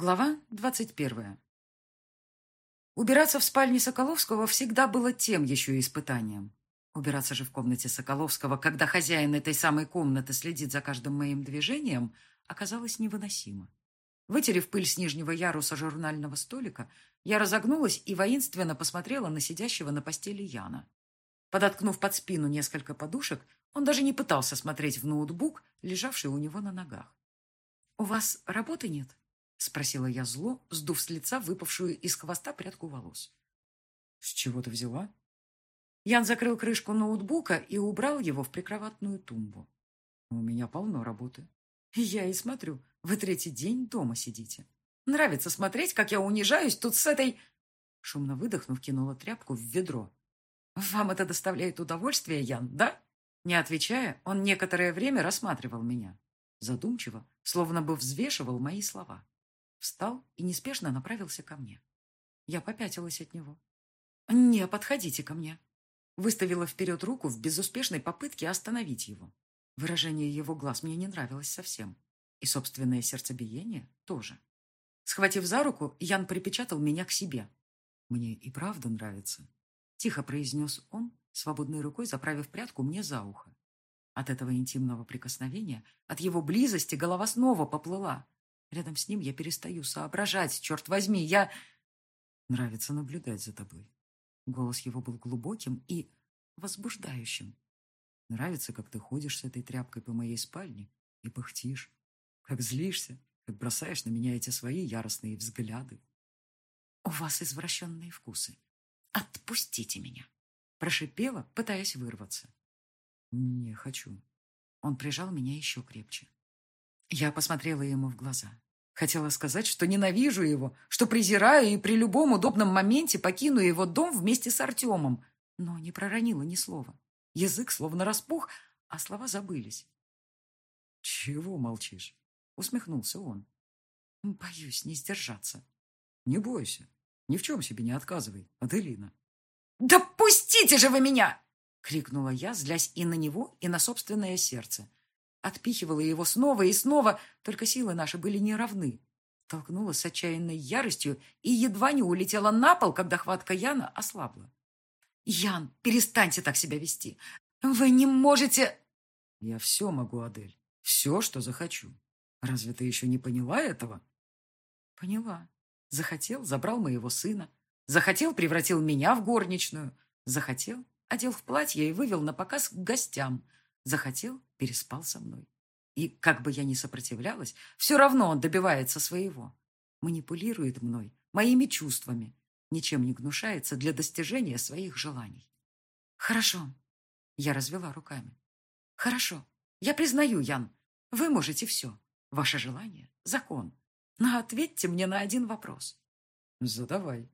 Глава двадцать первая. Убираться в спальне Соколовского всегда было тем еще испытанием. Убираться же в комнате Соколовского, когда хозяин этой самой комнаты следит за каждым моим движением, оказалось невыносимо. Вытерев пыль с нижнего яруса журнального столика, я разогнулась и воинственно посмотрела на сидящего на постели Яна. Подоткнув под спину несколько подушек, он даже не пытался смотреть в ноутбук, лежавший у него на ногах. «У вас работы нет?» — спросила я зло, сдув с лица выпавшую из хвоста прядку волос. «С чего ты взяла?» Ян закрыл крышку ноутбука и убрал его в прикроватную тумбу. «У меня полно работы. Я и смотрю, вы третий день дома сидите. Нравится смотреть, как я унижаюсь тут с этой...» Шумно выдохнув, кинула тряпку в ведро. «Вам это доставляет удовольствие, Ян, да?» Не отвечая, он некоторое время рассматривал меня. Задумчиво, словно бы взвешивал мои слова. Встал и неспешно направился ко мне. Я попятилась от него. «Не подходите ко мне!» Выставила вперед руку в безуспешной попытке остановить его. Выражение его глаз мне не нравилось совсем. И собственное сердцебиение тоже. Схватив за руку, Ян припечатал меня к себе. «Мне и правда нравится», — тихо произнес он, свободной рукой заправив прядку мне за ухо. От этого интимного прикосновения, от его близости голова снова поплыла, Рядом с ним я перестаю соображать, черт возьми, я... Нравится наблюдать за тобой. Голос его был глубоким и возбуждающим. Нравится, как ты ходишь с этой тряпкой по моей спальне и пыхтишь, как злишься, как бросаешь на меня эти свои яростные взгляды. У вас извращенные вкусы. Отпустите меня. Прошипела, пытаясь вырваться. Не хочу. Он прижал меня еще крепче. Я посмотрела ему в глаза. Хотела сказать, что ненавижу его, что презираю и при любом удобном моменте покину его дом вместе с Артемом, но не проронила ни слова. Язык словно распух, а слова забылись. «Чего молчишь?» — усмехнулся он. «Боюсь не сдержаться». «Не бойся. Ни в чем себе не отказывай, Аделина». «Да пустите же вы меня!» — крикнула я, злясь и на него, и на собственное сердце. Отпихивала его снова и снова, только силы наши были неравны. Толкнула с отчаянной яростью и едва не улетела на пол, когда хватка Яна ослабла. «Ян, перестаньте так себя вести! Вы не можете...» «Я все могу, Адель. Все, что захочу. Разве ты еще не поняла этого?» «Поняла. Захотел, забрал моего сына. Захотел, превратил меня в горничную. Захотел, одел в платье и вывел на показ к гостям. Захотел, переспал со мной. И, как бы я ни сопротивлялась, все равно он добивается своего. Манипулирует мной, моими чувствами, ничем не гнушается для достижения своих желаний. Хорошо. Я развела руками. Хорошо. Я признаю, Ян, вы можете все. Ваше желание — закон. Но ответьте мне на один вопрос. Задавай.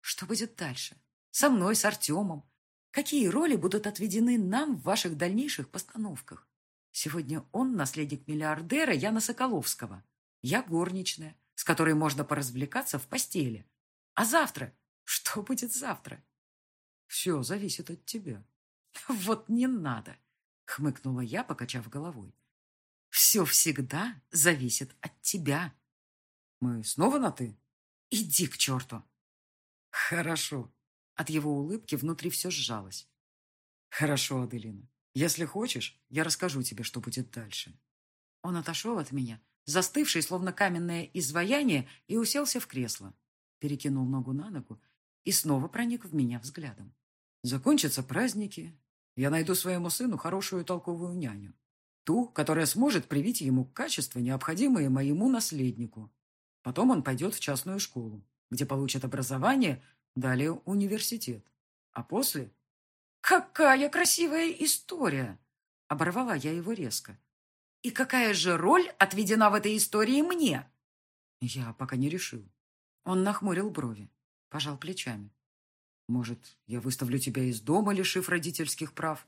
Что будет дальше? Со мной, с Артемом, Какие роли будут отведены нам в ваших дальнейших постановках? Сегодня он наследник миллиардера Яна Соколовского. Я горничная, с которой можно поразвлекаться в постели. А завтра? Что будет завтра? Все зависит от тебя. Вот не надо, хмыкнула я, покачав головой. Все всегда зависит от тебя. Мы снова на «ты»? Иди к черту. Хорошо, от его улыбки внутри все сжалось. «Хорошо, Аделина. Если хочешь, я расскажу тебе, что будет дальше». Он отошел от меня, застывший, словно каменное изваяние, и уселся в кресло. Перекинул ногу на ногу и снова проник в меня взглядом. «Закончатся праздники. Я найду своему сыну хорошую толковую няню. Ту, которая сможет привить ему качества, необходимые моему наследнику. Потом он пойдет в частную школу, где получит образование Далее университет. А после... «Какая красивая история!» Оборвала я его резко. «И какая же роль отведена в этой истории мне?» Я пока не решил. Он нахмурил брови, пожал плечами. «Может, я выставлю тебя из дома, лишив родительских прав?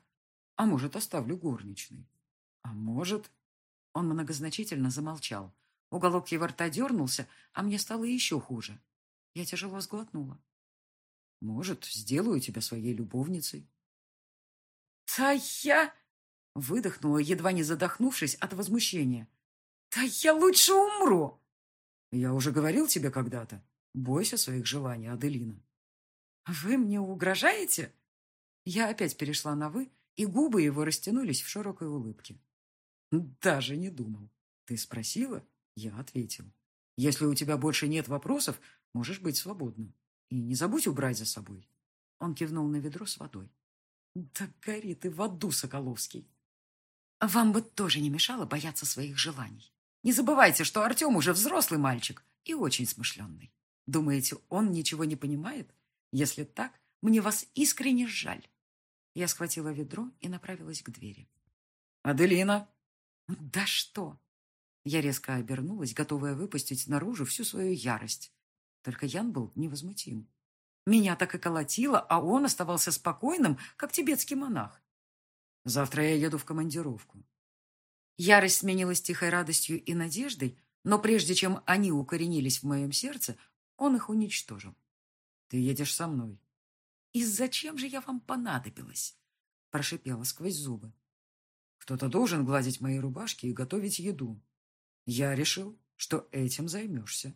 А может, оставлю горничной? А может...» Он многозначительно замолчал. Уголок его рта дернулся, а мне стало еще хуже. Я тяжело сглотнула. Может, сделаю тебя своей любовницей. Да я... Выдохнула, едва не задохнувшись от возмущения. Да я лучше умру. Я уже говорил тебе когда-то. Бойся своих желаний, Аделина. Вы мне угрожаете? Я опять перешла на «вы», и губы его растянулись в широкой улыбке. Даже не думал. Ты спросила? Я ответил. Если у тебя больше нет вопросов, можешь быть свободным. И не забудь убрать за собой. Он кивнул на ведро с водой. Да гори ты в аду, Соколовский. Вам бы тоже не мешало бояться своих желаний. Не забывайте, что Артем уже взрослый мальчик и очень смышленный. Думаете, он ничего не понимает? Если так, мне вас искренне жаль. Я схватила ведро и направилась к двери. «Аделина!» «Да что!» Я резко обернулась, готовая выпустить наружу всю свою ярость. Только Ян был невозмутим. Меня так и колотило, а он оставался спокойным, как тибетский монах. Завтра я еду в командировку. Ярость сменилась тихой радостью и надеждой, но прежде чем они укоренились в моем сердце, он их уничтожил. Ты едешь со мной. И зачем же я вам понадобилась? Прошипела сквозь зубы. Кто-то должен гладить мои рубашки и готовить еду. Я решил, что этим займешься.